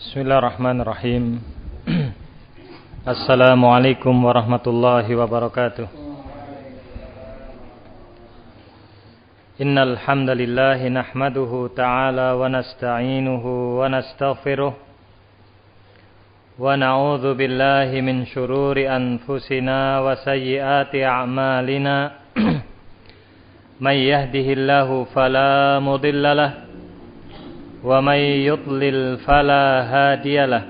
Bismillahirrahmanirrahim. Assalamualaikum warahmatullahi wabarakatuh. Innal hamdalillah nahmaduhu ta'ala wa nasta'inuhu wa nastaghfiruh. Wa na'udzu billahi min shururi anfusina wa sayyiati a'malina. May yahdihillahu fala mudilla lahu ومن يضلل فلا هادي له.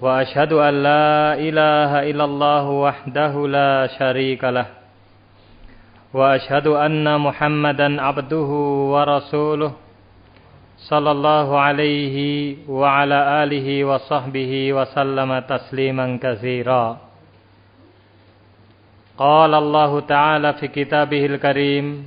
وأشهد أن لا إله إلا الله وحده لا شريك له. وأشهد أن محمدا عبده ورسوله صلى الله عليه وعلى آله وصحبه وسلم تسليما كثيرا. قال الله تعالى في كتابه الكريم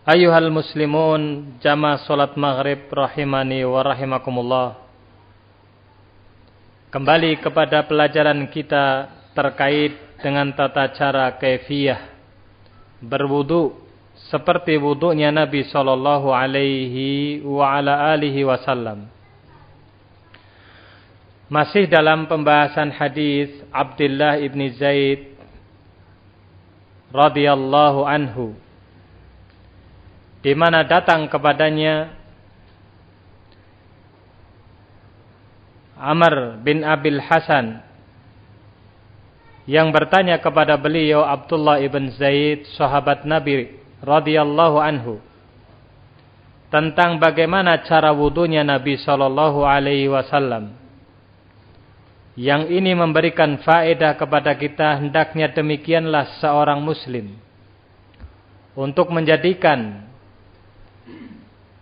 Ayuhal muslimun jamaah salat maghrib rahimani wa rahimakumullah. Kembali kepada pelajaran kita terkait dengan tata cara kaifiyah berwudu seperti wudunya Nabi sallallahu alaihi wa ala alihi wasallam. Masih dalam pembahasan hadis Abdullah ibn Zaid radhiyallahu anhu di mana datang kepadanya Amr bin Abil Hasan yang bertanya kepada beliau Abdullah ibn Zaid sahabat Nabi radhiyallahu anhu tentang bagaimana cara wudunya Nabi sallallahu alaihi wasallam. Yang ini memberikan faedah kepada kita hendaknya demikianlah seorang muslim untuk menjadikan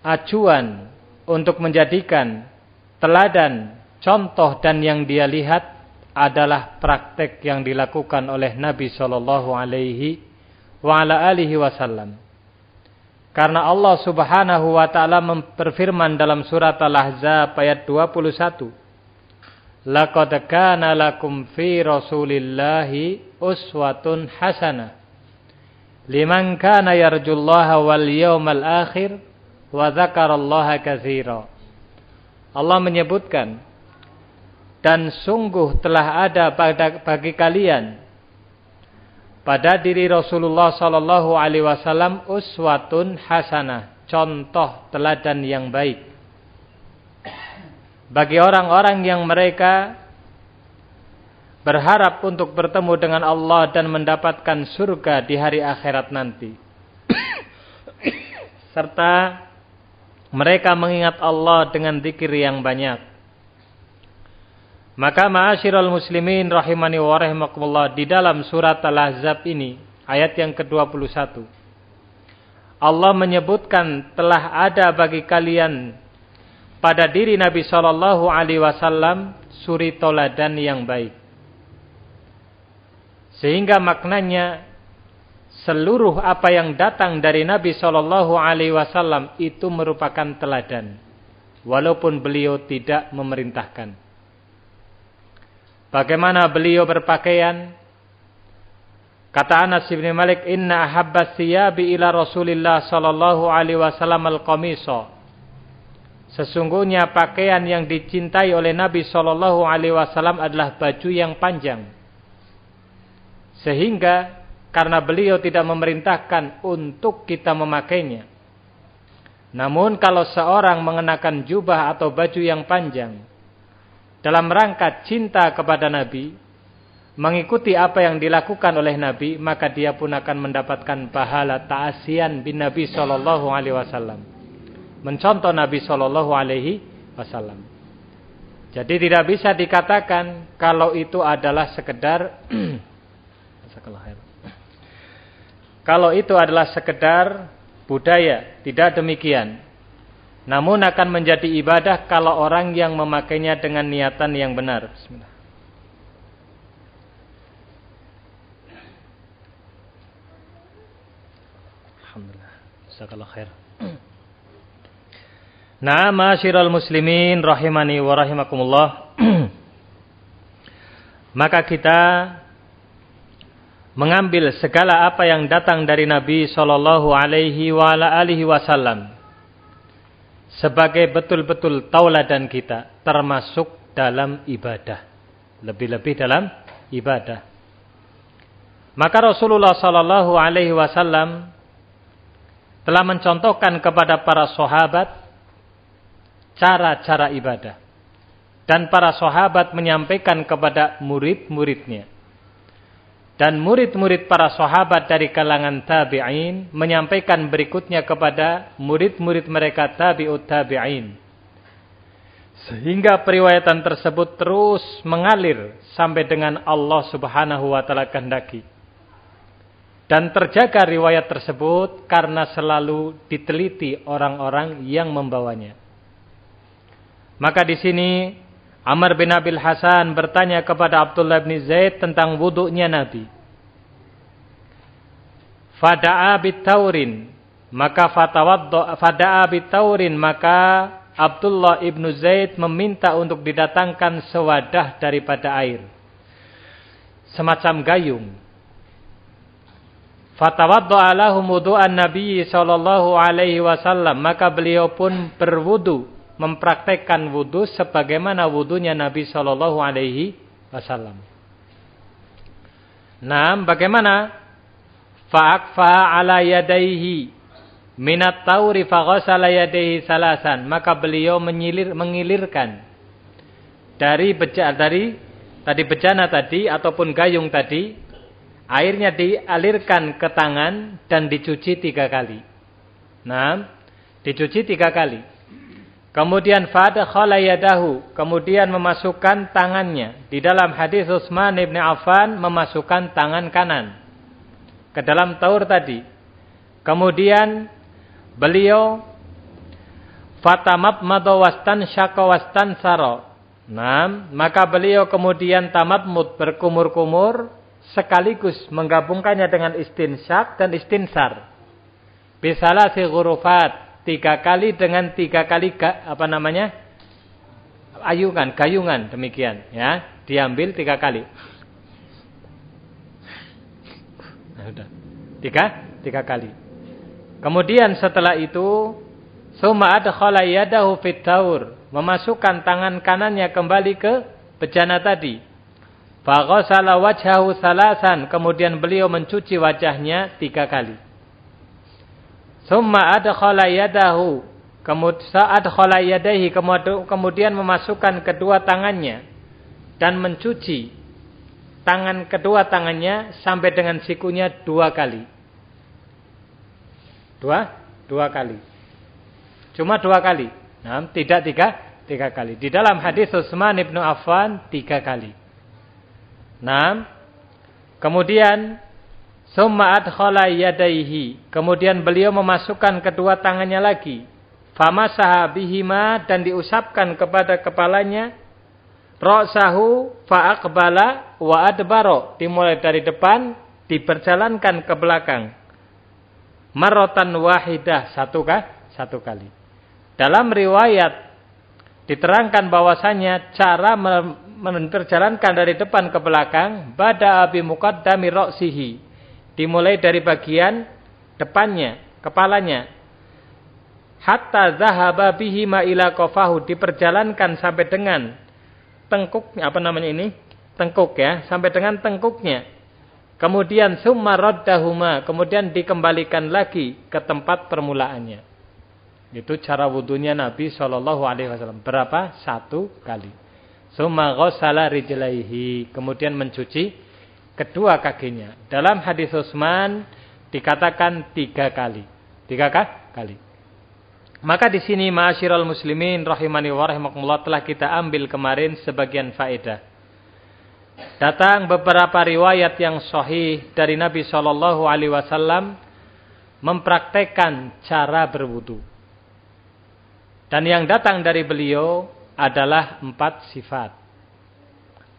acuan untuk menjadikan teladan, contoh dan yang dia lihat adalah praktek yang dilakukan oleh Nabi Shallallahu Alaihi Wasallam. Karena Allah Subhanahu Wa Taala berfirman dalam surat Al-Ahzab ayat 21. Laqad kana lakum fi Rasulillahi uswatun hasanah liman kana yarjullaha wal yawmal akhir wa dzakarallaha katsira. Allah menyebutkan dan sungguh telah ada pada bagi kalian pada diri Rasulullah sallallahu alaihi wasallam uswatun hasanah, contoh teladan yang baik. Bagi orang-orang yang mereka berharap untuk bertemu dengan Allah dan mendapatkan surga di hari akhirat nanti. Serta mereka mengingat Allah dengan zikir yang banyak. Maka ma'asyiral muslimin rahimani wa rahimakumullah di dalam surat Al-Ahzab ini ayat yang ke-21 Allah menyebutkan telah ada bagi kalian pada diri Nabi sallallahu alaihi wasallam suri toladan yang baik. Sehingga maknanya seluruh apa yang datang dari Nabi Shallallahu Alaihi Wasallam itu merupakan teladan, walaupun beliau tidak memerintahkan. Bagaimana beliau berpakaian? Kata Anas bin Malik, Inna ahabba siyabi ila Rasulillah Shallallahu Alaihi Wasallam al qamiso. Sesungguhnya pakaian yang dicintai oleh Nabi Shallallahu Alaihi Wasallam adalah baju yang panjang. Sehingga karena beliau tidak memerintahkan untuk kita memakainya. Namun kalau seorang mengenakan jubah atau baju yang panjang dalam rangka cinta kepada Nabi, mengikuti apa yang dilakukan oleh Nabi, maka dia pun akan mendapatkan pahala ta'asian bin Nabi sallallahu alaihi wasallam. Mencontoh Nabi sallallahu alaihi wasallam. Jadi tidak bisa dikatakan kalau itu adalah sekedar kalau itu adalah sekedar budaya, tidak demikian. Namun akan menjadi ibadah kalau orang yang memakainya dengan niatan yang benar. Bismillah. Alhamdulillah. Jazakallah khair. Nah, masyiral muslimin rahimani wa rahimakumullah. Maka kita mengambil segala apa yang datang dari Nabi sallallahu alaihi wasallam sebagai betul-betul tauladan kita termasuk dalam ibadah. Lebih-lebih dalam ibadah. Maka Rasulullah sallallahu alaihi wasallam telah mencontohkan kepada para sahabat cara-cara ibadah. Dan para sahabat menyampaikan kepada murid-muridnya. Dan murid-murid para sahabat dari kalangan tabi'in menyampaikan berikutnya kepada murid-murid mereka tabi'ut tabi'in. Sehingga periwayatan tersebut terus mengalir sampai dengan Allah subhanahu wa ta'ala kehendaki. Dan terjaga riwayat tersebut karena selalu diteliti orang-orang yang membawanya. Maka di sini Amr bin Abil Hasan bertanya kepada Abdullah bin Zaid tentang wuduknya Nabi. Fada'a bitaurin. Maka fada'a bitaurin. Maka Abdullah ibn Zaid meminta untuk didatangkan sewadah daripada air. Semacam gayung. Fatawadda'a lahum wudu'an Nabi sallallahu alaihi wasallam. Maka beliau pun berwudu mempraktekkan wudhu sebagaimana wudhunya Nabi Shallallahu Alaihi Wasallam. Nah, bagaimana? Fa'akfa ala yadaihi minat tauri faghasala yadaihi salasan. Maka beliau menyilir, mengilirkan dari beja, dari tadi bejana tadi ataupun gayung tadi, airnya dialirkan ke tangan dan dicuci tiga kali. Nah, dicuci tiga kali. Kemudian fadakhala yadahu, kemudian memasukkan tangannya. Di dalam hadis Utsman bin Affan memasukkan tangan kanan ke dalam taur tadi. Kemudian beliau fatamat madawastan syakawastan saro. Nah, maka beliau kemudian tamat mud berkumur-kumur sekaligus menggabungkannya dengan istinsyak dan istinsar. Bisalah si hurufat tiga kali dengan tiga kali ga, apa namanya? Ayungan, gayungan demikian ya. Diambil tiga kali. Nah, tiga tiga kali. Kemudian setelah itu summa adkhala yadahu fit memasukkan tangan kanannya kembali ke bejana tadi. Faghasala salasan. Kemudian beliau mencuci wajahnya tiga kali Summa adkhala yadahu. Kemudian yadaihi kemudian memasukkan kedua tangannya dan mencuci tangan kedua tangannya sampai dengan sikunya dua kali. Dua, dua kali. Cuma dua kali. Nah, tidak tiga, tiga kali. Di dalam hadis Utsman ibnu Affan tiga kali. Nah, kemudian Summa adkhala yadaihi. Kemudian beliau memasukkan kedua tangannya lagi. Famasaha bihima dan diusapkan kepada kepalanya. Ra'sahu fa'aqbala wa adbaro. Dimulai dari depan, diperjalankan ke belakang. Marotan wahidah. Satu kah? Satu kali. Dalam riwayat diterangkan bahwasanya cara memperjalankan dari depan ke belakang bada abi muqaddami dimulai dari bagian depannya, kepalanya. Hatta zahaba bihi ma ila qafahu diperjalankan sampai dengan tengkuknya apa namanya ini? Tengkuk ya, sampai dengan tengkuknya. Kemudian summa raddahuma, kemudian dikembalikan lagi ke tempat permulaannya. Itu cara wudhunya Nabi Shallallahu Alaihi Wasallam. Berapa? Satu kali. Summa ghasala rijlaihi. Kemudian mencuci kedua kakinya. Dalam hadis Utsman dikatakan tiga kali. Tiga kali. Maka di sini ma'asyiral muslimin rahimani wa rahimakumullah telah kita ambil kemarin sebagian faedah. Datang beberapa riwayat yang sahih dari Nabi Shallallahu alaihi wasallam mempraktekkan cara berwudu. Dan yang datang dari beliau adalah empat sifat.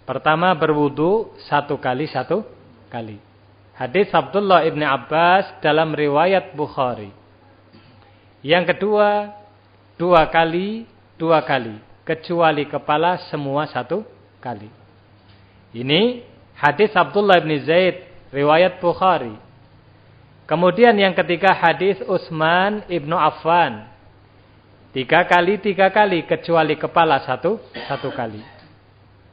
Pertama berwudu satu kali satu kali. Hadis Abdullah ibn Abbas dalam riwayat Bukhari. Yang kedua, dua kali, dua kali. Kecuali kepala semua satu kali. Ini hadis Abdullah ibn Zaid, riwayat Bukhari. Kemudian yang ketiga hadis Utsman ibnu Affan. Tiga kali, tiga kali. Kecuali kepala satu, satu kali.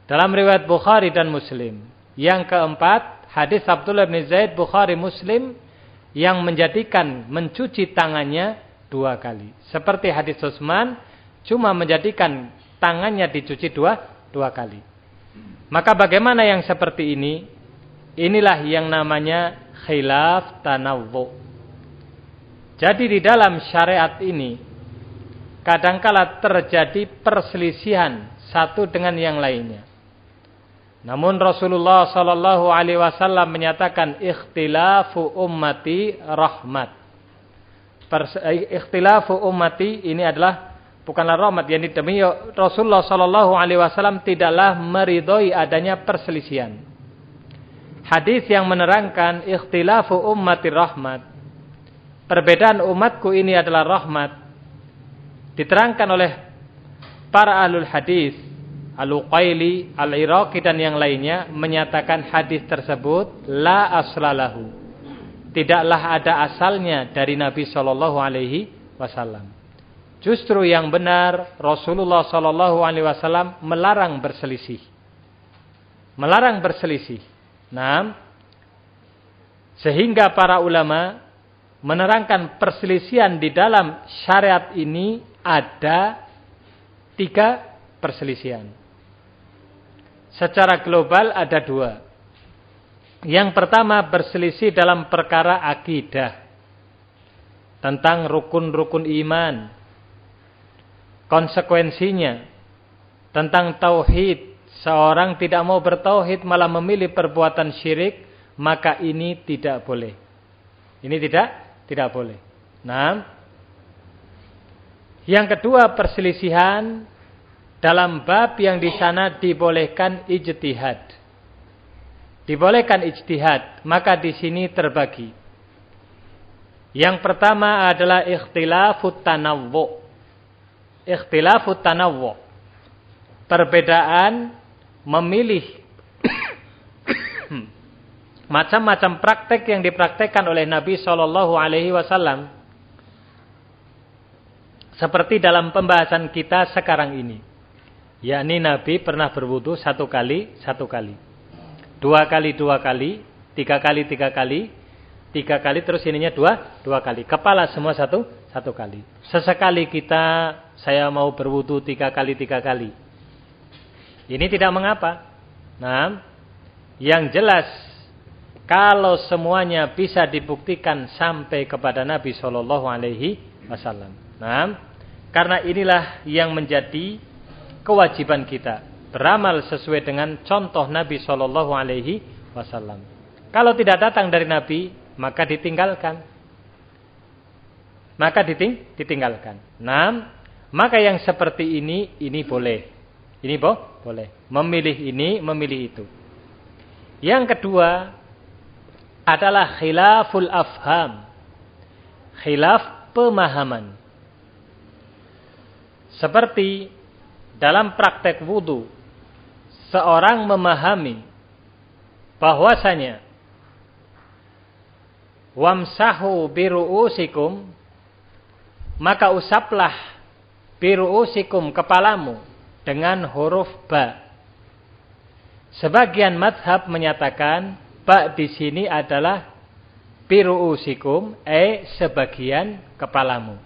Dalam riwayat Bukhari dan Muslim. Yang keempat, hadis Abdullah bin Zaid Bukhari Muslim yang menjadikan mencuci tangannya dua kali. Seperti hadis Utsman cuma menjadikan tangannya dicuci dua dua kali. Maka bagaimana yang seperti ini? Inilah yang namanya khilaf tanawwu. Jadi di dalam syariat ini kadangkala terjadi perselisihan satu dengan yang lainnya. Namun Rasulullah sallallahu alaihi wasallam menyatakan ikhtilafu ummati rahmat. Eh, ikhtilafu ummati ini adalah bukanlah rahmat yang demi Rasulullah sallallahu alaihi wasallam tidaklah meridhoi adanya perselisihan. Hadis yang menerangkan ikhtilafu ummati rahmat. Perbedaan umatku ini adalah rahmat. Diterangkan oleh para ahlul hadis, Al-Uqaili, Al-Iraqi dan yang lainnya menyatakan hadis tersebut la aslalahu tidaklah ada asalnya dari Nabi Shallallahu Alaihi Wasallam. Justru yang benar Rasulullah Shallallahu Alaihi Wasallam melarang berselisih, melarang berselisih. Nah, sehingga para ulama menerangkan perselisihan di dalam syariat ini ada tiga perselisihan. Secara global ada dua. Yang pertama berselisih dalam perkara akidah. Tentang rukun-rukun iman. Konsekuensinya. Tentang tauhid. Seorang tidak mau bertauhid malah memilih perbuatan syirik. Maka ini tidak boleh. Ini tidak? Tidak boleh. Nah. Yang kedua perselisihan dalam bab yang di sana dibolehkan ijtihad dibolehkan ijtihad, maka di sini terbagi. Yang pertama adalah ikhtilafut tanawwu. Ikhtilafut tanawwu. Perbedaan memilih macam-macam praktek yang dipraktekkan oleh Nabi Shallallahu alaihi wasallam. Seperti dalam pembahasan kita sekarang ini. Yakni Nabi pernah berwudu satu kali, satu kali. Dua kali dua kali, tiga kali tiga kali, tiga kali terus ininya dua dua kali. Kepala semua satu satu kali. Sesekali kita saya mau berwudu tiga kali tiga kali. Ini tidak mengapa. Nah, yang jelas kalau semuanya bisa dibuktikan sampai kepada Nabi Shallallahu Alaihi Wasallam. Nah, karena inilah yang menjadi kewajiban kita beramal sesuai dengan contoh Nabi Shallallahu Alaihi Wasallam. Kalau tidak datang dari Nabi, maka ditinggalkan. Maka diting ditinggalkan. Nah, maka yang seperti ini, ini boleh. Ini boh, boleh. Memilih ini, memilih itu. Yang kedua adalah khilaful afham. Khilaf pemahaman. Seperti dalam praktek wudhu seorang memahami bahwasanya wamsahu biruusikum maka usaplah biruusikum kepalamu dengan huruf ba. Sebagian madhab menyatakan ba di sini adalah biruusikum e sebagian kepalamu.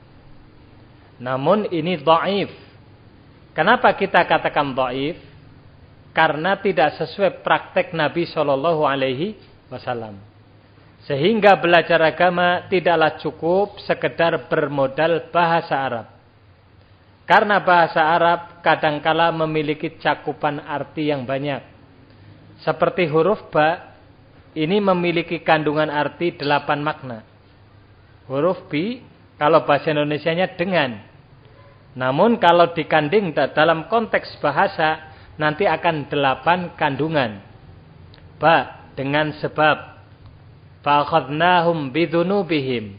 Namun ini dhaif. Kenapa kita katakan dhaif? karena tidak sesuai praktek Nabi Shallallahu Alaihi Wasallam. Sehingga belajar agama tidaklah cukup sekedar bermodal bahasa Arab. Karena bahasa Arab kadangkala memiliki cakupan arti yang banyak. Seperti huruf ba, ini memiliki kandungan arti delapan makna. Huruf bi, kalau bahasa Indonesia-nya dengan. Namun kalau dikanding dalam konteks bahasa, nanti akan delapan kandungan. Ba, dengan sebab Fa'akhadnahum bidhunubihim.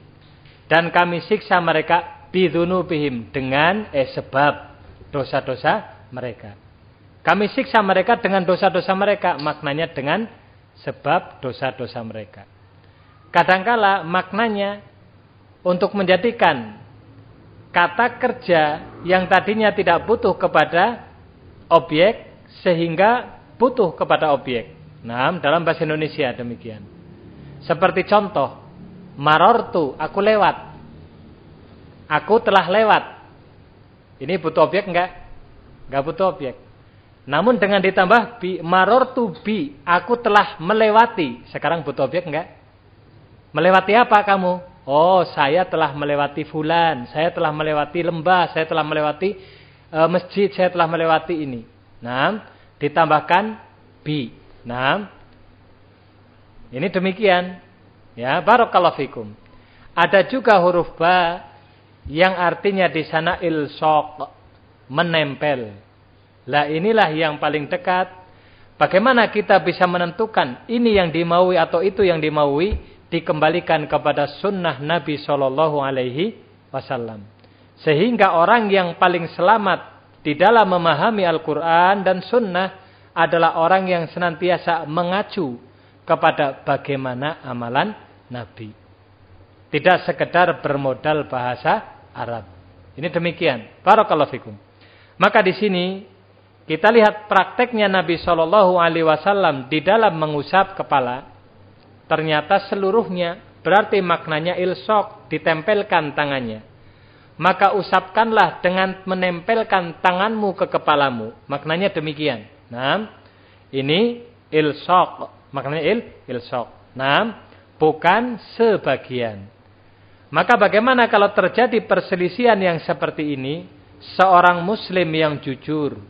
Dan kami siksa mereka bidhunubihim dengan eh sebab dosa-dosa mereka. Kami siksa mereka dengan dosa-dosa mereka, maknanya dengan sebab dosa-dosa mereka. Kadangkala maknanya untuk menjadikan kata kerja yang tadinya tidak butuh kepada objek sehingga butuh kepada objek. Nah, dalam bahasa Indonesia demikian. Seperti contoh, marortu, aku lewat. Aku telah lewat. Ini butuh objek enggak? Enggak butuh objek. Namun dengan ditambah bi, marortu bi, aku telah melewati. Sekarang butuh objek enggak? Melewati apa kamu? Oh, saya telah melewati fulan, saya telah melewati lembah, saya telah melewati uh, masjid, saya telah melewati ini. Nah, ditambahkan bi. Nah, ini demikian. Ya, barakallahu fikum. Ada juga huruf ba yang artinya di sana ilsaq, menempel. Lah inilah yang paling dekat. Bagaimana kita bisa menentukan ini yang dimaui atau itu yang dimaui dikembalikan kepada sunnah Nabi Shallallahu Alaihi Wasallam. Sehingga orang yang paling selamat di dalam memahami Al-Quran dan Sunnah adalah orang yang senantiasa mengacu kepada bagaimana amalan Nabi. Tidak sekedar bermodal bahasa Arab. Ini demikian. Barakallahu fikum. Maka di sini kita lihat prakteknya Nabi Shallallahu Alaihi Wasallam di dalam mengusap kepala. Ternyata seluruhnya berarti maknanya ilsok ditempelkan tangannya. Maka usapkanlah dengan menempelkan tanganmu ke kepalamu. Maknanya demikian. Nah, ini ilsok Maknanya il, ilsok. Nah, bukan sebagian. Maka bagaimana kalau terjadi perselisihan yang seperti ini, seorang muslim yang jujur,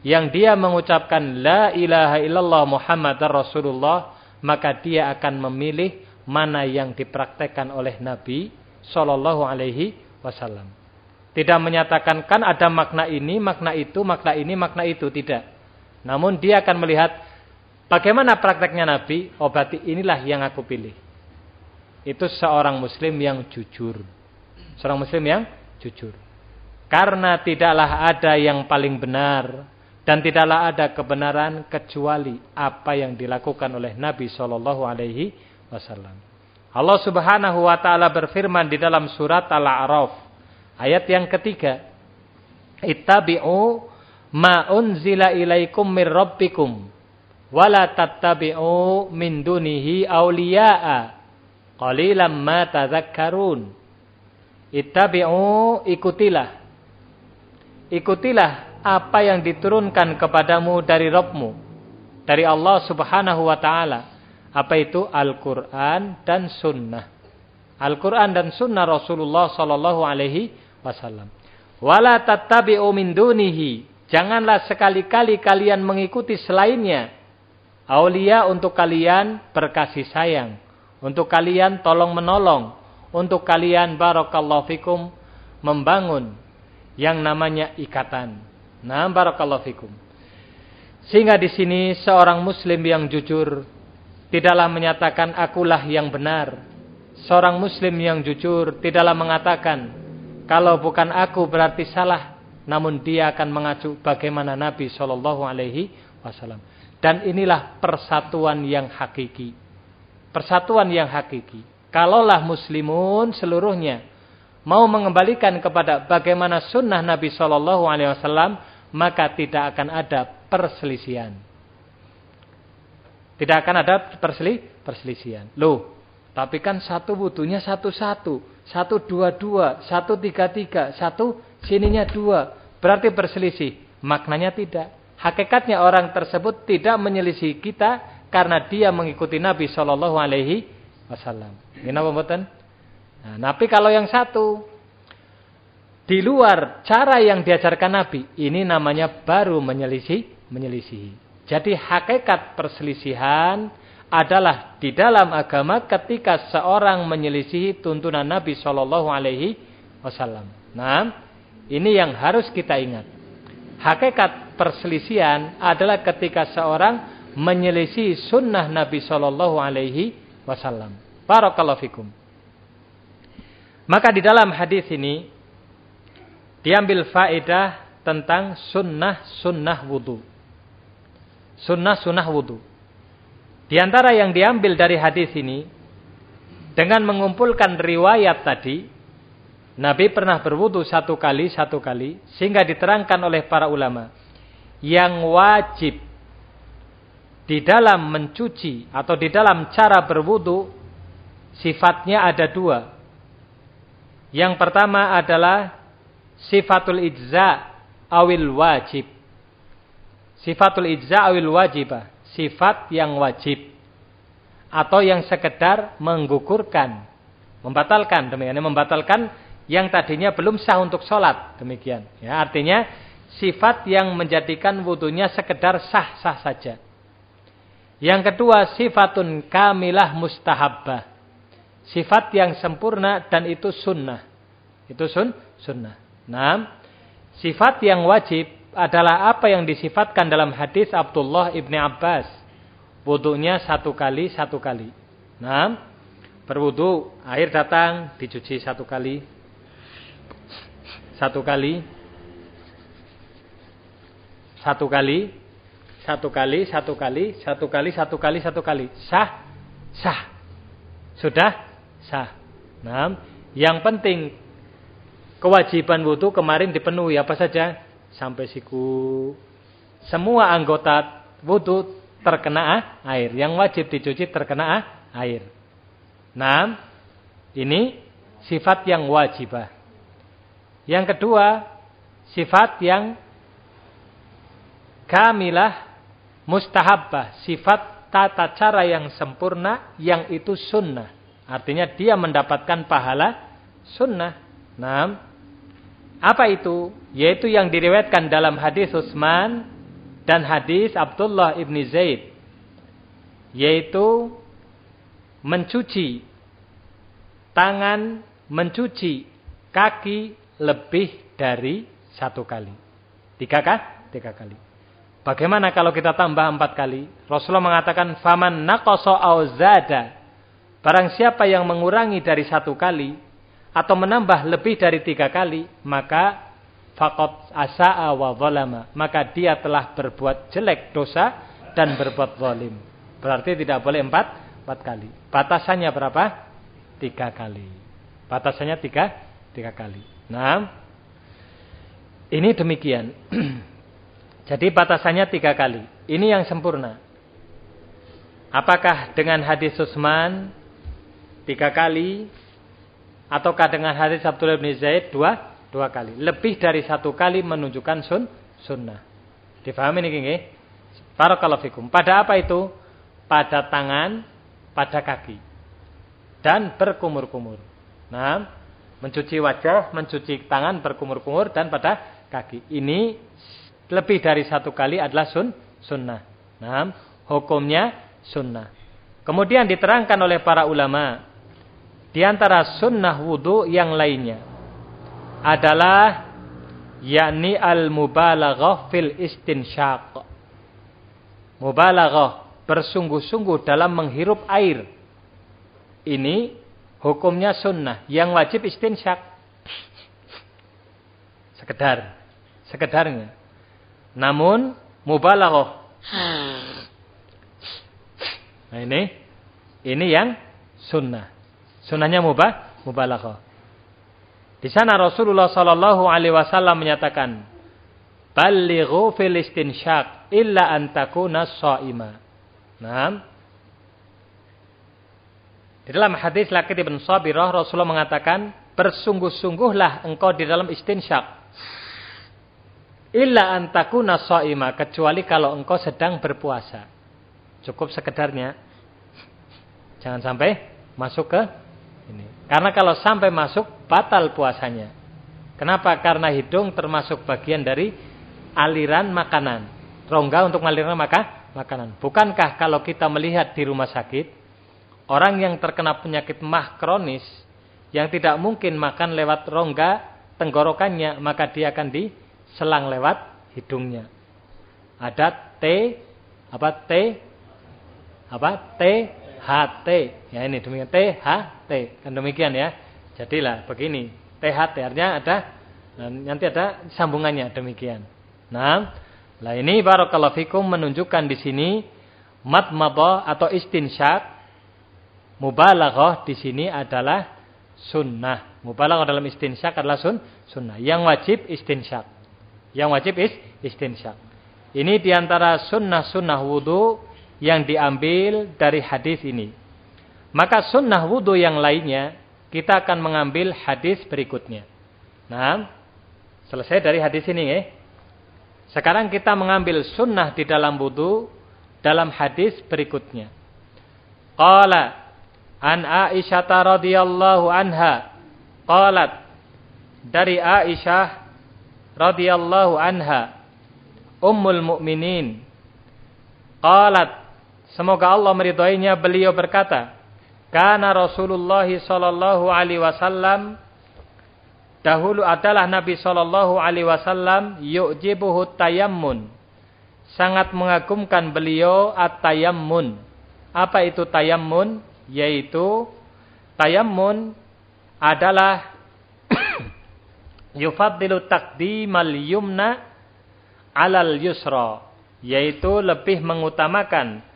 yang dia mengucapkan la ilaha illallah Muhammad Rasulullah, maka dia akan memilih mana yang dipraktekkan oleh Nabi Shallallahu alaihi wasallam. Tidak menyatakan kan ada makna ini, makna itu, makna ini, makna itu, tidak. Namun dia akan melihat Bagaimana prakteknya Nabi? Oh berarti inilah yang aku pilih. Itu seorang muslim yang jujur. Seorang muslim yang jujur. Karena tidaklah ada yang paling benar. Dan tidaklah ada kebenaran kecuali apa yang dilakukan oleh Nabi Shallallahu Alaihi Wasallam. Allah Subhanahu Wa Taala berfirman di dalam surat Al-A'raf ayat yang ketiga, Ittabi'u ma unzila ilaikum mir rabbikum wala tattabi'u min dunihi awliya'a. Qalilan ma tadhakkarun. Ittabi'u ikutilah. Ikutilah apa yang diturunkan kepadamu dari Rabbmu dari Allah Subhanahu wa taala apa itu Al-Qur'an dan sunnah Al-Qur'an dan sunnah Rasulullah sallallahu alaihi wasallam wala tattabi'u min dunihi janganlah sekali-kali kalian mengikuti selainnya Aulia untuk kalian berkasih sayang. Untuk kalian tolong menolong. Untuk kalian barakallahu fikum membangun yang namanya ikatan. Nah, barakallahu fikum. Sehingga di sini seorang muslim yang jujur tidaklah menyatakan akulah yang benar. Seorang muslim yang jujur tidaklah mengatakan kalau bukan aku berarti salah. Namun dia akan mengacu bagaimana Nabi Shallallahu Alaihi Wasallam. Dan inilah persatuan yang hakiki. Persatuan yang hakiki. Kalaulah muslimun seluruhnya mau mengembalikan kepada bagaimana sunnah Nabi Shallallahu Alaihi Wasallam, maka tidak akan ada perselisihan. Tidak akan ada perseli, perselisihan. Loh, tapi kan satu butuhnya satu-satu, satu dua-dua, satu tiga-tiga, satu sininya dua. Berarti berselisih. Maknanya tidak. hakikatnya orang tersebut tidak menyelisih kita karena dia mengikuti Nabi Shallallahu Alaihi Wasallam. Ini apa Nah, tapi kalau yang satu di luar cara yang diajarkan Nabi, ini namanya baru menyelisih, menyelisihi. Jadi hakikat perselisihan adalah di dalam agama ketika seorang menyelisihi tuntunan Nabi Shallallahu Alaihi Wasallam. Nah, ini yang harus kita ingat. Hakikat perselisihan adalah ketika seorang menyelisih sunnah Nabi Shallallahu Alaihi Wasallam. Barakallahu fikum. Maka di dalam hadis ini diambil faedah tentang sunnah sunnah wudhu. Sunnah sunnah wudhu. Di antara yang diambil dari hadis ini dengan mengumpulkan riwayat tadi Nabi pernah berwudu satu kali, satu kali. Sehingga diterangkan oleh para ulama. Yang wajib di dalam mencuci atau di dalam cara berwudu sifatnya ada dua. Yang pertama adalah sifatul ijza awil wajib. Sifatul ijza awil wajibah. Sifat yang wajib. Atau yang sekedar menggugurkan. Membatalkan. Demikiannya membatalkan yang tadinya belum sah untuk sholat. Demikian. Ya, artinya sifat yang menjadikan wudhunya sekedar sah-sah saja. Yang kedua, sifatun kamilah mustahabbah. Sifat yang sempurna dan itu sunnah. Itu sun, sunnah. Nah, sifat yang wajib adalah apa yang disifatkan dalam hadis Abdullah ibni Abbas. Wudhunya satu kali, satu kali. Nah, berwudhu, air datang, dicuci satu kali, satu kali. Satu kali. Satu kali satu kali. Satu kali satu kali satu kali. Sah. Sah. Sudah sah. Nah yang penting kewajiban wudhu kemarin dipenuhi apa saja? Sampai siku. Semua anggota wudhu terkena air. Yang wajib dicuci terkena air. Nah ini sifat yang wajibah. Yang kedua, sifat yang kamilah mustahabbah, sifat tata cara yang sempurna yang itu sunnah. Artinya dia mendapatkan pahala sunnah. Nah, apa itu? Yaitu yang diriwayatkan dalam hadis Utsman dan hadis Abdullah ibni Zaid. Yaitu mencuci tangan, mencuci kaki lebih dari satu kali. Tiga kah? Tiga kali. Bagaimana kalau kita tambah empat kali? Rasulullah mengatakan, Faman naqoso auzada. Barang siapa yang mengurangi dari satu kali, atau menambah lebih dari tiga kali, maka fakot asa'a wa zalama. Maka dia telah berbuat jelek dosa dan berbuat zalim. Berarti tidak boleh empat, empat kali. Batasannya berapa? Tiga kali. Batasannya tiga, tiga kali. Nah, ini demikian. Jadi batasannya tiga kali. Ini yang sempurna. Apakah dengan hadis Usman tiga kali, ataukah dengan hadis Abdullah bin Zaid dua dua kali? Lebih dari satu kali menunjukkan sun sunnah. Difahami ini gini? Barakallahu fikum. Pada apa itu? Pada tangan, pada kaki. Dan berkumur-kumur. Nah, Mencuci wajah, mencuci tangan, berkumur-kumur, dan pada kaki. Ini lebih dari satu kali adalah sun, sunnah. Nah, hukumnya sunnah. Kemudian diterangkan oleh para ulama, di antara sunnah wudhu yang lainnya adalah yakni al-mubalaghah fil istinsyaq. Mubalaghah bersungguh-sungguh dalam menghirup air. Ini Hukumnya sunnah. Yang wajib istinsyak. Sekedar. Sekedarnya. Namun mubalaghah. Nah ini. Ini yang sunnah. Sunnahnya mubah. Mubalaghah. Di sana Rasulullah sallallahu alaihi wasallam menyatakan, "Ballighu fil istinsyak illa an takuna shaima." Nah, di dalam hadis Lakit ibn Sabirah Rasulullah mengatakan bersungguh-sungguhlah engkau di dalam istinsyak. Illa antakuna so'ima. Kecuali kalau engkau sedang berpuasa. Cukup sekedarnya. Jangan sampai masuk ke ini. Karena kalau sampai masuk, batal puasanya. Kenapa? Karena hidung termasuk bagian dari aliran makanan. Rongga untuk mengalirkan maka, makanan. Bukankah kalau kita melihat di rumah sakit, orang yang terkena penyakit mah kronis, yang tidak mungkin makan lewat rongga tenggorokannya, maka dia akan diselang lewat hidungnya. Ada T, apa T, apa T, H T. Ya ini demikian T, H T. Kan demikian ya. Jadilah begini. T, H T artinya ada, nanti ada sambungannya demikian. Nah, lah ini barakallahu fikum menunjukkan di sini matmadah atau istinsyak mubalaghah di sini adalah sunnah. Mubalaghah dalam istinsyak adalah sun, sunnah. Yang wajib istinsyak. Yang wajib is istinsyak. Ini di antara sunnah-sunnah wudhu yang diambil dari hadis ini. Maka sunnah wudhu yang lainnya kita akan mengambil hadis berikutnya. Nah, selesai dari hadis ini ya. Sekarang kita mengambil sunnah di dalam wudhu dalam hadis berikutnya. Qala an Aisyah radhiyallahu anha qalat dari Aisyah radhiyallahu anha ummul mukminin qalat semoga Allah meridhoinya beliau berkata kana Rasulullah sallallahu alaihi wasallam Dahulu adalah Nabi Shallallahu Alaihi Wasallam yu'jibuhu tayammun. Sangat mengagumkan beliau at-tayammun. Apa itu tayammun? Yaitu tayammun adalah yufaddilu taqdimal yumna alal yusra. Yaitu lebih mengutamakan,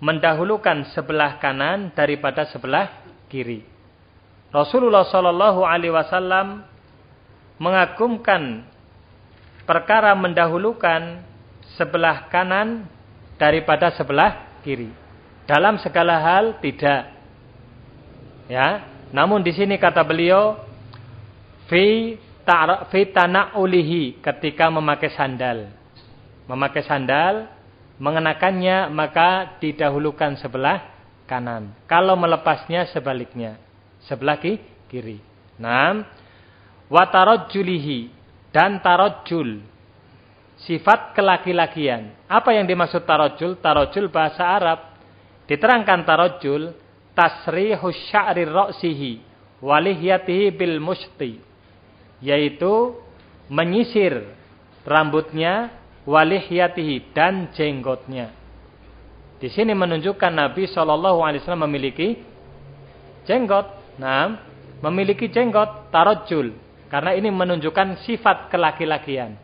mendahulukan sebelah kanan daripada sebelah kiri. Rasulullah Shallallahu Alaihi Wasallam mengagumkan perkara mendahulukan sebelah kanan daripada sebelah kiri. Dalam segala hal tidak. Ya, namun di sini kata beliau fi fi ulihi ketika memakai sandal. Memakai sandal, mengenakannya maka didahulukan sebelah kanan. Kalau melepasnya sebaliknya, sebelah kiri. Nah, watarojjulihi dan tarojul sifat kelaki-lakian. Apa yang dimaksud tarojul? Tarojul bahasa Arab. Diterangkan tarojul tasrihu sya'ri ra'sihi walihyatihi bil musti. Yaitu menyisir rambutnya walihyatihi dan jenggotnya. Di sini menunjukkan Nabi Shallallahu Alaihi Wasallam memiliki jenggot. Nah, memiliki jenggot tarojul karena ini menunjukkan sifat kelaki-lakian.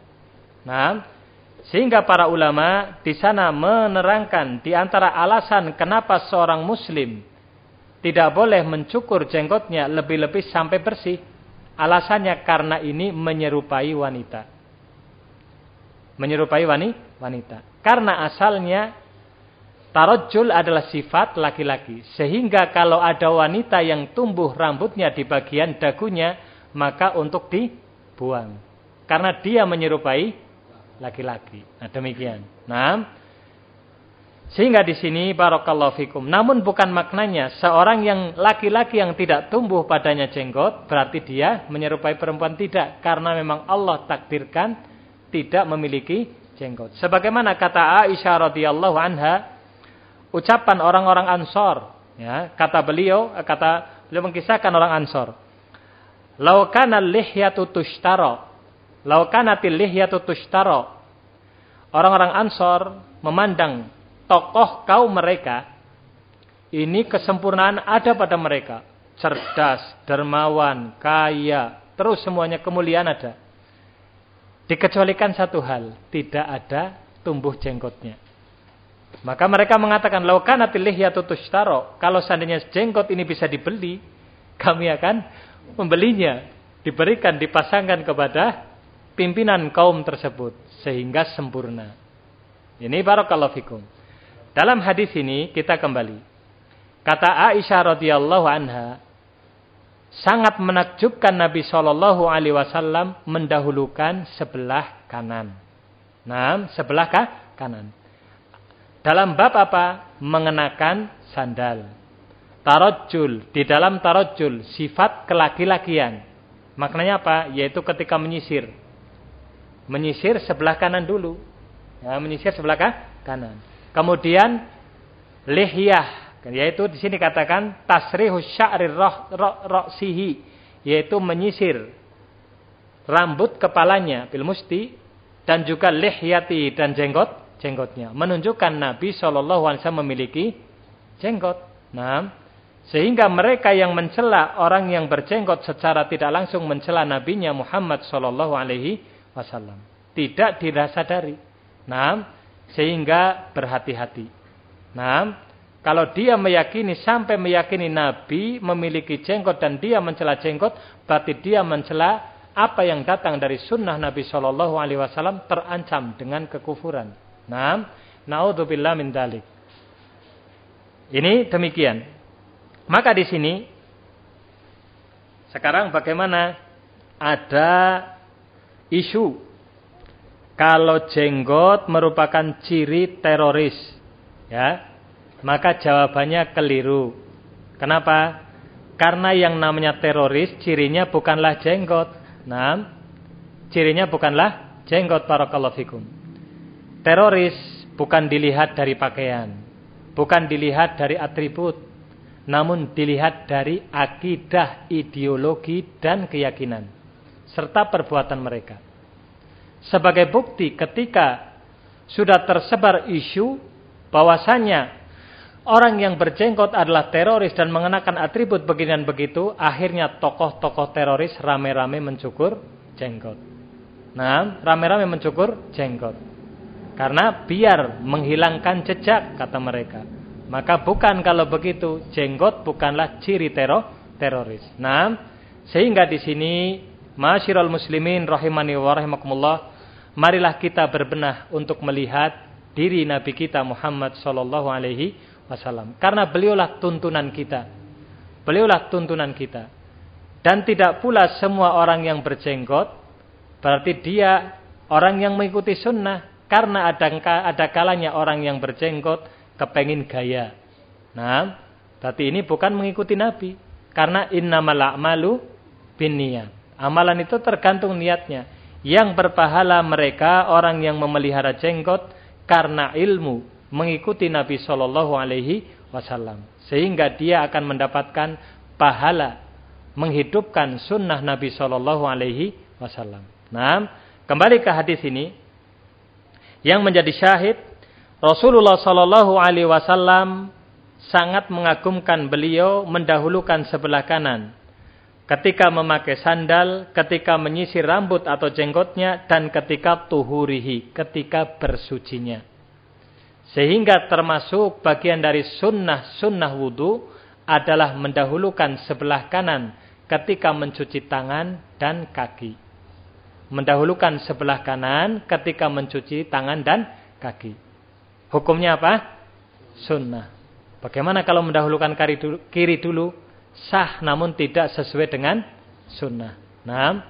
Nah, sehingga para ulama di sana menerangkan di antara alasan kenapa seorang muslim tidak boleh mencukur jenggotnya lebih-lebih sampai bersih. Alasannya karena ini menyerupai wanita. Menyerupai wanita. Karena asalnya tarojul adalah sifat laki-laki. Sehingga kalau ada wanita yang tumbuh rambutnya di bagian dagunya, maka untuk dibuang. Karena dia menyerupai laki-laki. Nah, demikian. Nah, sehingga di sini barakallahu fikum. Namun bukan maknanya seorang yang laki-laki yang tidak tumbuh padanya jenggot berarti dia menyerupai perempuan tidak karena memang Allah takdirkan tidak memiliki jenggot. Sebagaimana kata Aisyah radhiyallahu anha ucapan orang-orang Ansor ya, kata beliau kata beliau mengisahkan orang Ansor Laukana lihyatu tushtara. Laukanatil lihyatu tushtara. Orang-orang Ansor memandang tokoh kaum mereka ini kesempurnaan ada pada mereka. Cerdas, dermawan, kaya, terus semuanya kemuliaan ada. Dikecualikan satu hal, tidak ada tumbuh jenggotnya. Maka mereka mengatakan, laukanatil lihyatu tushtara. Kalau seandainya jenggot ini bisa dibeli, kami akan membelinya diberikan dipasangkan kepada pimpinan kaum tersebut sehingga sempurna. Ini barakallahu fikum. Dalam hadis ini kita kembali. Kata Aisyah radhiyallahu anha sangat menakjubkan Nabi Shallallahu alaihi wasallam mendahulukan sebelah kanan. Nah, sebelah kanan. Dalam bab apa? Mengenakan sandal. Tarojul. Di dalam tarojul. Sifat kelaki-lakian. Maknanya apa? Yaitu ketika menyisir. Menyisir sebelah kanan dulu. Ya, menyisir sebelah kanan. Kemudian lihyah. Yaitu di sini katakan tasrihu sya'ri ro'sihi. Yaitu menyisir rambut kepalanya. Bil musti. Dan juga lihyati dan jenggot jenggotnya. Menunjukkan Nabi SAW memiliki jenggot. Nah, sehingga mereka yang mencela orang yang berjenggot secara tidak langsung mencela nabinya Muhammad sallallahu alaihi wasallam. Tidak dirasadari. Nah, sehingga berhati-hati. Nah, kalau dia meyakini sampai meyakini nabi memiliki jenggot dan dia mencela jenggot, berarti dia mencela apa yang datang dari sunnah Nabi sallallahu alaihi wasallam terancam dengan kekufuran. Nah, naudzubillah min dalik. Ini demikian. Maka di sini sekarang bagaimana ada isu kalau jenggot merupakan ciri teroris, ya, maka jawabannya keliru. Kenapa? Karena yang namanya teroris cirinya bukanlah jenggot. Nah, cirinya bukanlah jenggot para fikum. Teroris bukan dilihat dari pakaian, bukan dilihat dari atribut, namun dilihat dari akidah, ideologi, dan keyakinan, serta perbuatan mereka. Sebagai bukti ketika sudah tersebar isu bahwasanya orang yang berjenggot adalah teroris dan mengenakan atribut begini dan begitu, akhirnya tokoh-tokoh teroris rame-rame mencukur jenggot. Nah, rame-rame mencukur jenggot. Karena biar menghilangkan jejak kata mereka. Maka bukan kalau begitu jenggot bukanlah ciri teror teroris. Nah, sehingga di sini masyiral muslimin rahimani wa rahimakumullah, marilah kita berbenah untuk melihat diri Nabi kita Muhammad sallallahu alaihi wasallam. Karena beliaulah tuntunan kita. Beliaulah tuntunan kita. Dan tidak pula semua orang yang berjenggot berarti dia orang yang mengikuti sunnah karena ada ada kalanya orang yang berjenggot kepengin gaya. Nah, berarti ini bukan mengikuti Nabi. Karena innamal a'malu binniyat. Amalan itu tergantung niatnya. Yang berpahala mereka orang yang memelihara jenggot karena ilmu mengikuti Nabi Shallallahu Alaihi Wasallam, sehingga dia akan mendapatkan pahala menghidupkan sunnah Nabi Shallallahu Alaihi Wasallam. Nah, kembali ke hadis ini, yang menjadi syahid Rasulullah Shallallahu Alaihi Wasallam sangat mengagumkan beliau mendahulukan sebelah kanan ketika memakai sandal, ketika menyisir rambut atau jenggotnya, dan ketika tuhurihi, ketika bersucinya. Sehingga termasuk bagian dari sunnah-sunnah wudhu adalah mendahulukan sebelah kanan ketika mencuci tangan dan kaki mendahulukan sebelah kanan ketika mencuci tangan dan kaki. Hukumnya apa? Sunnah. Bagaimana kalau mendahulukan kiri dulu? Sah namun tidak sesuai dengan sunnah. Nah,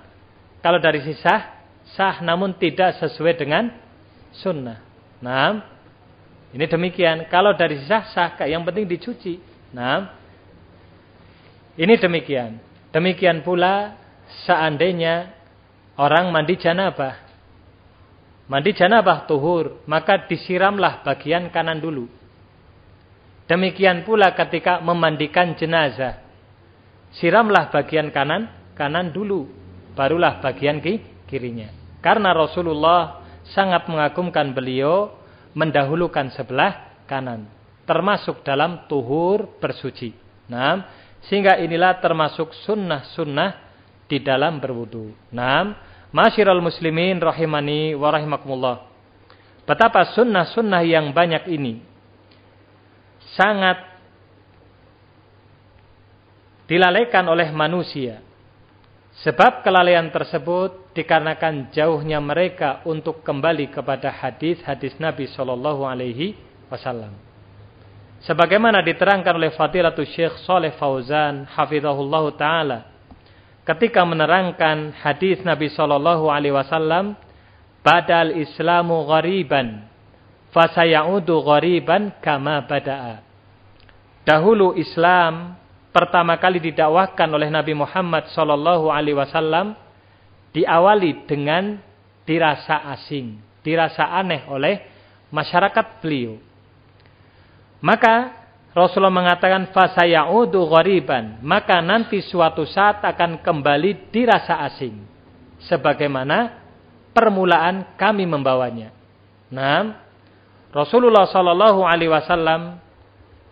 kalau dari sisi sah, sah namun tidak sesuai dengan sunnah. Nah, ini demikian. Kalau dari sah, sah. Yang penting dicuci. Nah, ini demikian. Demikian pula seandainya Orang mandi janabah. Mandi janabah tuhur, maka disiramlah bagian kanan dulu. Demikian pula ketika memandikan jenazah. Siramlah bagian kanan, kanan dulu. Barulah bagian kirinya. Karena Rasulullah sangat mengagumkan beliau mendahulukan sebelah kanan. Termasuk dalam tuhur bersuci. Nah, sehingga inilah termasuk sunnah-sunnah di dalam berwudu. Nah, masyiral muslimin rahimani wa rahimakumullah. Betapa sunnah-sunnah yang banyak ini sangat dilalaikan oleh manusia. Sebab kelalaian tersebut dikarenakan jauhnya mereka untuk kembali kepada hadis-hadis Nabi Shallallahu Alaihi Wasallam. Sebagaimana diterangkan oleh Fadilatul Syekh Saleh Fauzan, hafizahullah taala ketika menerangkan hadis Nabi Shallallahu Alaihi Wasallam badal islamu ghariban fasayaudu ghariban kama bada'a. Dahulu Islam pertama kali didakwahkan oleh Nabi Muhammad sallallahu alaihi wasallam diawali dengan dirasa asing, dirasa aneh oleh masyarakat beliau. Maka Rasulullah mengatakan fasayaudu ghariban, maka nanti suatu saat akan kembali dirasa asing sebagaimana permulaan kami membawanya. Nah, Rasulullah sallallahu alaihi wasallam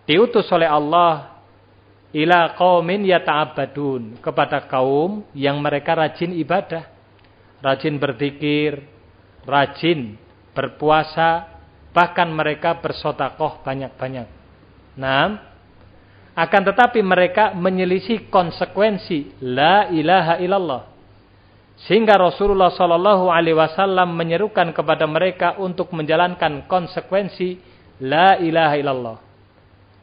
diutus oleh Allah ila qaumin yata'abbadun. Kepada kaum yang mereka rajin ibadah, rajin berzikir, rajin berpuasa, bahkan mereka bersodakoh banyak-banyak. Nah, akan tetapi mereka menyelisih konsekuensi. La ilaha illallah. Sehingga Rasulullah Shallallahu Alaihi Wasallam menyerukan kepada mereka untuk menjalankan konsekuensi. La ilaha illallah.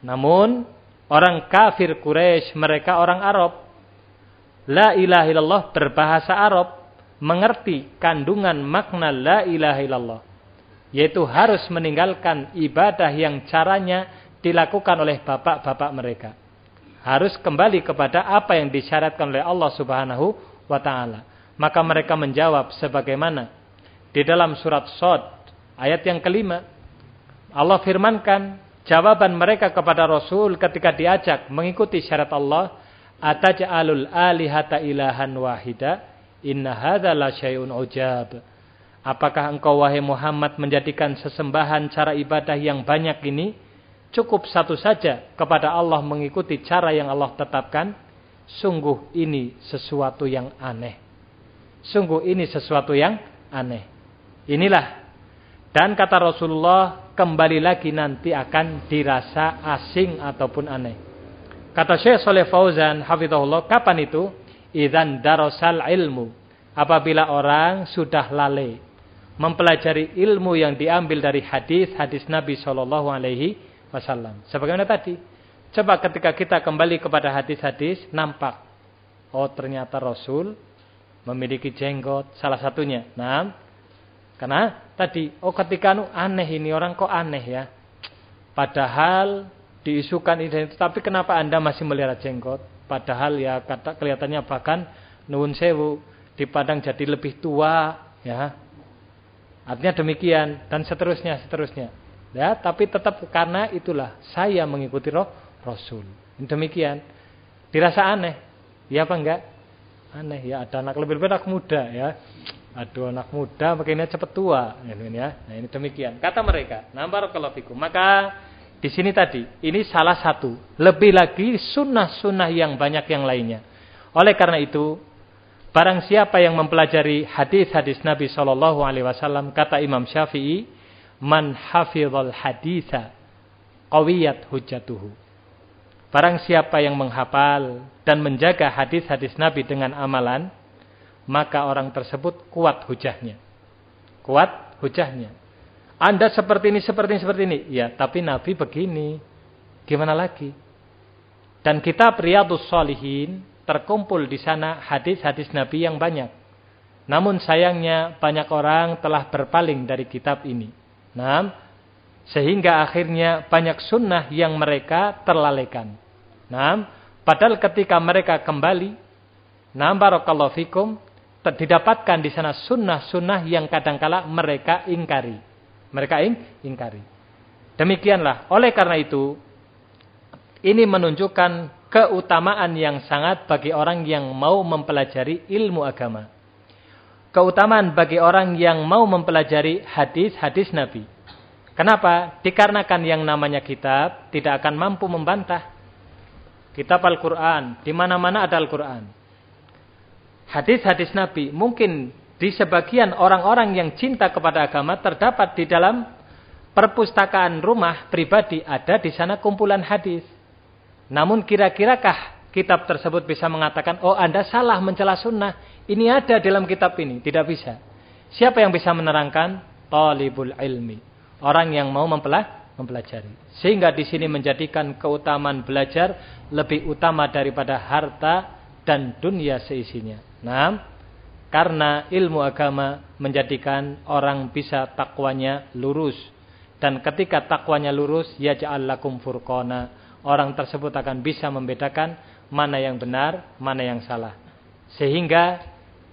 Namun orang kafir Quraisy mereka orang Arab. La ilaha illallah berbahasa Arab mengerti kandungan makna la ilaha illallah. Yaitu harus meninggalkan ibadah yang caranya dilakukan oleh bapak-bapak mereka. Harus kembali kepada apa yang disyaratkan oleh Allah Subhanahu wa taala. Maka mereka menjawab sebagaimana di dalam surat Sod ayat yang kelima. Allah firmankan jawaban mereka kepada Rasul ketika diajak mengikuti syarat Allah. Ataj'alul alihata ilahan wahida. Inna hadha la syai'un ujab. Apakah engkau wahai Muhammad menjadikan sesembahan cara ibadah yang banyak ini? Cukup satu saja kepada Allah mengikuti cara yang Allah tetapkan. Sungguh ini sesuatu yang aneh. Sungguh ini sesuatu yang aneh. Inilah. Dan kata Rasulullah, kembali lagi nanti akan dirasa asing ataupun aneh. Kata Syekh Soleh Fauzan, hafizahullah, kapan itu? Idan darosal ilmu. Apabila orang sudah lalai mempelajari ilmu yang diambil dari hadis-hadis Nabi Shallallahu Alaihi Wasallam. Sebagaimana tadi, coba ketika kita kembali kepada hadis-hadis, nampak, oh ternyata Rasul memiliki jenggot salah satunya. Nah, karena tadi oh ketika anu aneh ini orang kok aneh ya. Padahal diisukan identitas tapi kenapa Anda masih melihara jenggot? Padahal ya kata kelihatannya bahkan nuwun sewu di padang jadi lebih tua ya. Artinya demikian dan seterusnya seterusnya. Ya, tapi tetap karena itulah saya mengikuti roh Rasul. Demikian. Dirasa aneh. Ya apa enggak? Aneh ya, ada anak lebih lebih anak muda ya. Aduh anak muda makanya cepat tua ini ya. Nah, ini demikian. Kata mereka, "Nambar fikum." Maka di sini tadi, ini salah satu. Lebih lagi sunnah-sunnah yang banyak yang lainnya. Oleh karena itu, barang siapa yang mempelajari hadis-hadis Nabi Shallallahu alaihi wasallam, kata Imam Syafi'i, "Man hafizal haditha qawiyat hujjatuhu." Barang siapa yang menghafal dan menjaga hadis-hadis Nabi dengan amalan, maka orang tersebut kuat hujahnya. Kuat hujahnya. Anda seperti ini, seperti ini, seperti ini. Ya, tapi Nabi begini. Gimana lagi? Dan kitab Riyadus Salihin terkumpul di sana hadis-hadis Nabi yang banyak. Namun sayangnya banyak orang telah berpaling dari kitab ini. Nah, sehingga akhirnya banyak sunnah yang mereka terlalaikan. Nah, padahal ketika mereka kembali, nah barakallahu fikum, didapatkan di sana sunnah-sunnah yang kadangkala mereka ingkari. Mereka ing, ingkari. Demikianlah. Oleh karena itu, ini menunjukkan keutamaan yang sangat bagi orang yang mau mempelajari ilmu agama. Keutamaan bagi orang yang mau mempelajari hadis-hadis Nabi. Kenapa? Dikarenakan yang namanya kitab tidak akan mampu membantah kitab Al-Quran, di mana-mana ada Al-Quran. Hadis-hadis Nabi mungkin di sebagian orang-orang yang cinta kepada agama terdapat di dalam perpustakaan rumah pribadi ada di sana kumpulan hadis. Namun kira-kirakah kitab tersebut bisa mengatakan, oh anda salah mencela sunnah, ini ada dalam kitab ini. Tidak bisa. Siapa yang bisa menerangkan? Talibul ilmi. Orang yang mau mempelajari mempelajari. Sehingga di sini menjadikan keutamaan belajar lebih utama daripada harta dan dunia seisinya. Nah, Karena ilmu agama menjadikan orang bisa takwanya lurus. Dan ketika takwanya lurus, ya lakum furqona. Orang tersebut akan bisa membedakan mana yang benar, mana yang salah. Sehingga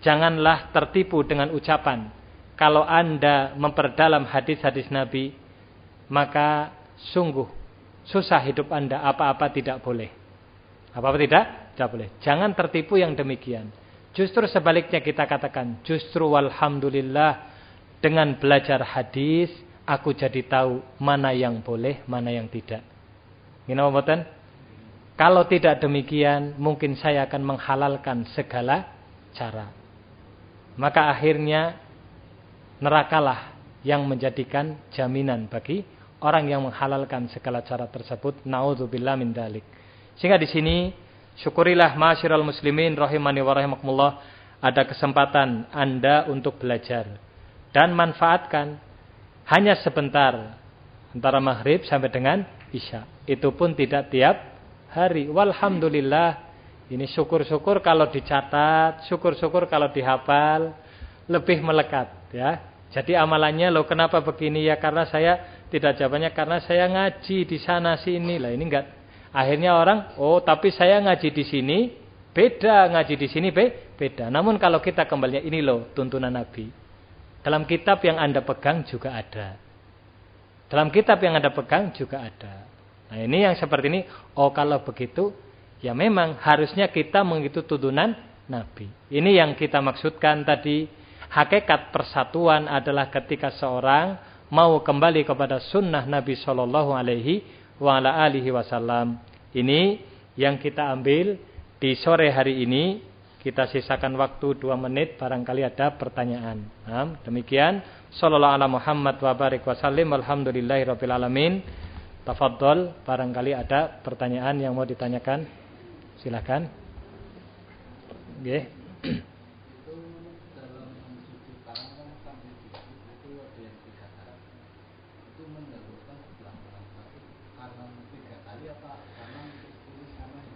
janganlah tertipu dengan ucapan. Kalau anda memperdalam hadis-hadis Nabi, maka sungguh susah hidup anda, apa-apa tidak boleh. Apa-apa tidak? Tidak boleh. Jangan tertipu yang demikian. Justru sebaliknya kita katakan, justru walhamdulillah dengan belajar hadis, aku jadi tahu mana yang boleh, mana yang tidak. Ini apa Kalau tidak demikian, mungkin saya akan menghalalkan segala cara. Maka akhirnya nerakalah yang menjadikan jaminan bagi orang yang menghalalkan segala cara tersebut. Nauzubillah min dalik. Sehingga di sini syukurilah masyiral muslimin rahimani wa rahimakumullah ada kesempatan Anda untuk belajar dan manfaatkan hanya sebentar antara maghrib sampai dengan isya. Itu pun tidak tiap hari. Walhamdulillah ini syukur-syukur kalau dicatat, syukur-syukur kalau dihafal, lebih melekat ya. Jadi amalannya lo kenapa begini ya karena saya tidak jawabannya karena saya ngaji di sana sini lah ini enggak Akhirnya orang, oh tapi saya ngaji di sini beda, ngaji di sini be, beda. Namun kalau kita kembali ini loh tuntunan Nabi. Dalam kitab yang Anda pegang juga ada. Dalam kitab yang Anda pegang juga ada. Nah ini yang seperti ini, oh kalau begitu, ya memang harusnya kita mengikuti tuntunan Nabi. Ini yang kita maksudkan tadi, hakikat persatuan adalah ketika seorang mau kembali kepada sunnah Nabi Shallallahu Alaihi wa ala alihi wasallam. Ini yang kita ambil di sore hari ini. Kita sisakan waktu dua menit barangkali ada pertanyaan. Demikian sallallahu ala Muhammad wa barik wasallim alhamdulillahirabbil alamin. Tafadhol barangkali ada pertanyaan yang mau ditanyakan. Silakan. Nggih. Okay.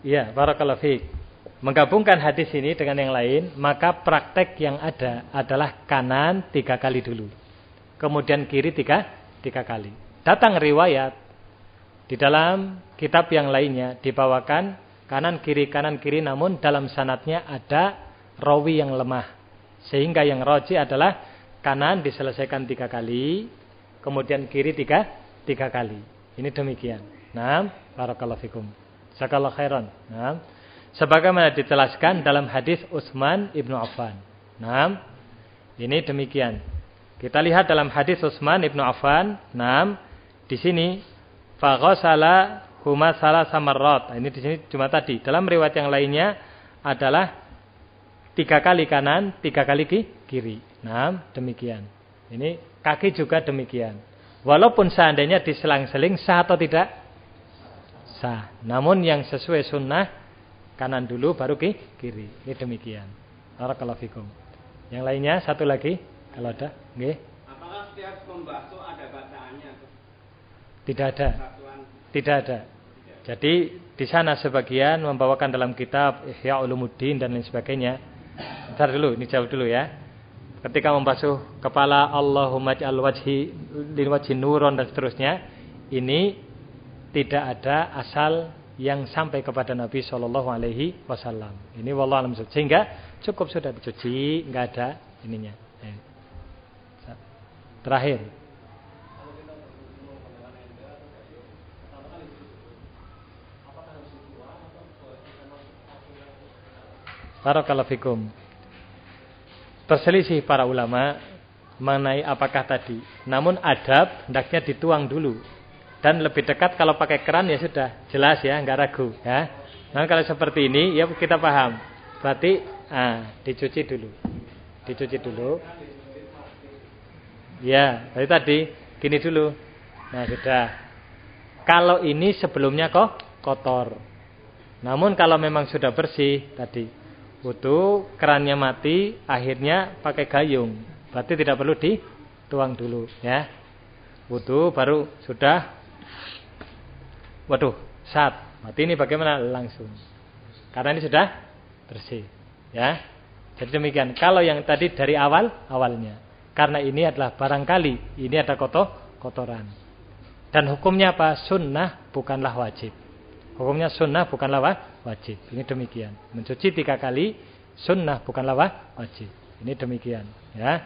Ya, barakallahu fiik. Menggabungkan hadis ini dengan yang lain, maka praktek yang ada adalah kanan tiga kali dulu. Kemudian kiri tiga, tiga kali. Datang riwayat di dalam kitab yang lainnya dibawakan kanan kiri kanan kiri namun dalam sanatnya ada rawi yang lemah. Sehingga yang roji adalah kanan diselesaikan tiga kali, kemudian kiri tiga, tiga kali. Ini demikian. Nah, barakallahu fikum. Jazakallah khairan. Nah, sebagaimana ditelaskan dalam hadis Utsman ibnu Affan. Nah, ini demikian. Kita lihat dalam hadis Utsman ibnu Affan. Nah, di sini faghasala huma salah samarrat. Ini di sini cuma tadi. Dalam riwayat yang lainnya adalah tiga kali kanan, tiga kali kiri. Nah, demikian. Ini kaki juga demikian. Walaupun seandainya diselang-seling sah atau tidak? Sah. Namun yang sesuai sunnah kanan dulu baru ke kiri. Ini demikian. Barakallahu fikum. Yang lainnya satu lagi kalau ada, nggih. Apakah setiap membasuh ada bacaannya? Tidak ada. Tidak ada. Jadi di sana sebagian membawakan dalam kitab Ihya Ulumuddin dan lain sebagainya. Bentar dulu, ini jawab dulu ya. Ketika membasuh kepala Allahumma ja'al wajhi lin wajhi nuron dan seterusnya, ini tidak ada asal yang sampai kepada Nabi Shallallahu Alaihi Wasallam. Ini wallah alam sehingga cukup sudah dicuci, nggak ada ininya. Eh. Terakhir. Barakallahu. Terselisih para ulama mengenai apakah tadi. Namun adab hendaknya dituang dulu dan lebih dekat kalau pakai keran ya sudah jelas ya nggak ragu ya. Nah kalau seperti ini ya kita paham. Berarti ah, dicuci dulu. Dicuci dulu. Ya tadi tadi gini dulu. Nah sudah. Kalau ini sebelumnya kok kotor. Namun kalau memang sudah bersih tadi butuh kerannya mati akhirnya pakai gayung. Berarti tidak perlu dituang dulu ya. Butuh baru sudah Waduh, saat mati ini bagaimana? Langsung. Karena ini sudah bersih. Ya. Jadi demikian. Kalau yang tadi dari awal awalnya. Karena ini adalah barangkali ini ada kotor kotoran. Dan hukumnya apa? Sunnah bukanlah wajib. Hukumnya sunnah bukanlah wajib. Ini demikian. Mencuci tiga kali sunnah bukanlah wajib. Ini demikian. Ya.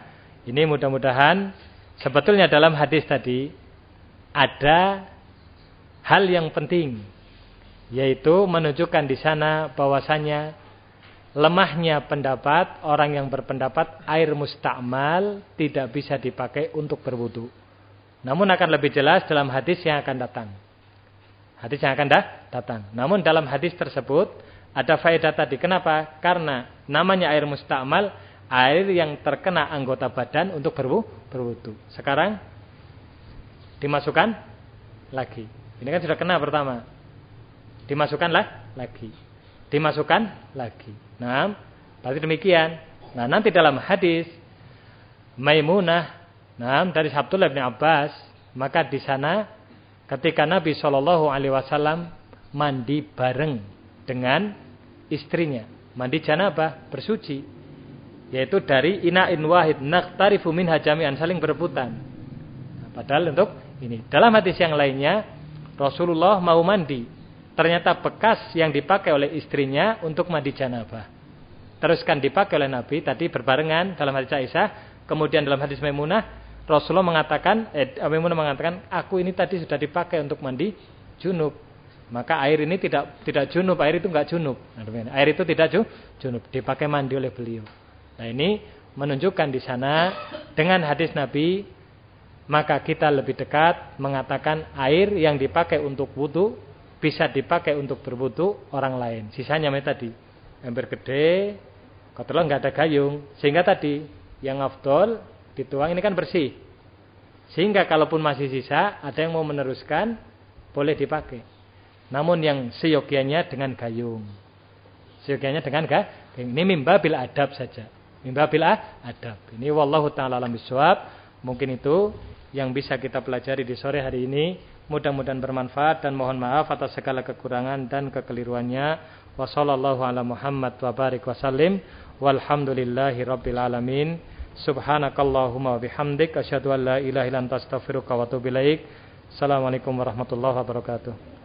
Ini mudah-mudahan sebetulnya dalam hadis tadi ada hal yang penting yaitu menunjukkan di sana bahwasanya lemahnya pendapat orang yang berpendapat air mustakmal tidak bisa dipakai untuk berwudu. Namun akan lebih jelas dalam hadis yang akan datang. Hadis yang akan datang. Namun dalam hadis tersebut ada faedah tadi. Kenapa? Karena namanya air mustakmal air yang terkena anggota badan untuk berwudu. Sekarang dimasukkan lagi. Ini kan sudah kena pertama dimasukkanlah lagi. Dimasukkan lagi. Nah, berarti demikian. Nah, nanti dalam hadis Maimunah, nah dari Abdullah bin Abbas, maka di sana ketika Nabi Shallallahu Alaihi Wasallam mandi bareng dengan istrinya, mandi janabah, bersuci, yaitu dari ina'in wahid naktarifu minha jami'an saling berebutan. Nah, padahal untuk ini dalam hadis yang lainnya Rasulullah mau mandi ternyata bekas yang dipakai oleh istrinya untuk mandi janabah. Teruskan dipakai oleh Nabi tadi berbarengan dalam hadis Aisyah, kemudian dalam hadis Maimunah Rasulullah mengatakan eh, Maimunah mengatakan aku ini tadi sudah dipakai untuk mandi junub. Maka air ini tidak tidak junub, air itu enggak junub. Nah, air itu tidak junub, dipakai mandi oleh beliau. Nah, ini menunjukkan di sana dengan hadis Nabi maka kita lebih dekat mengatakan air yang dipakai untuk wudhu bisa dipakai untuk berwudu orang lain. Sisanya macam tadi, ember gede, kalau nggak ada gayung, sehingga tadi yang afdol dituang ini kan bersih. Sehingga kalaupun masih sisa, ada yang mau meneruskan, boleh dipakai. Namun yang seyogianya dengan gayung. Seyogianya dengan gayung. Ini mimbabil adab saja. Mimbabil adab. Ini wallahu ta'ala alam biswab. Mungkin itu yang bisa kita pelajari di sore hari ini. Mudah-mudahan bermanfaat dan mohon maaf atas segala kekurangan dan kekeliruannya. Wassallallahu ala Muhammad wa barik wasallim. Walhamdulillahi rabbil alamin. Subhanakallahumma bihamdik. Asyadu an la ilaha illa anta wa atubu. Assalamualaikum warahmatullahi wabarakatuh.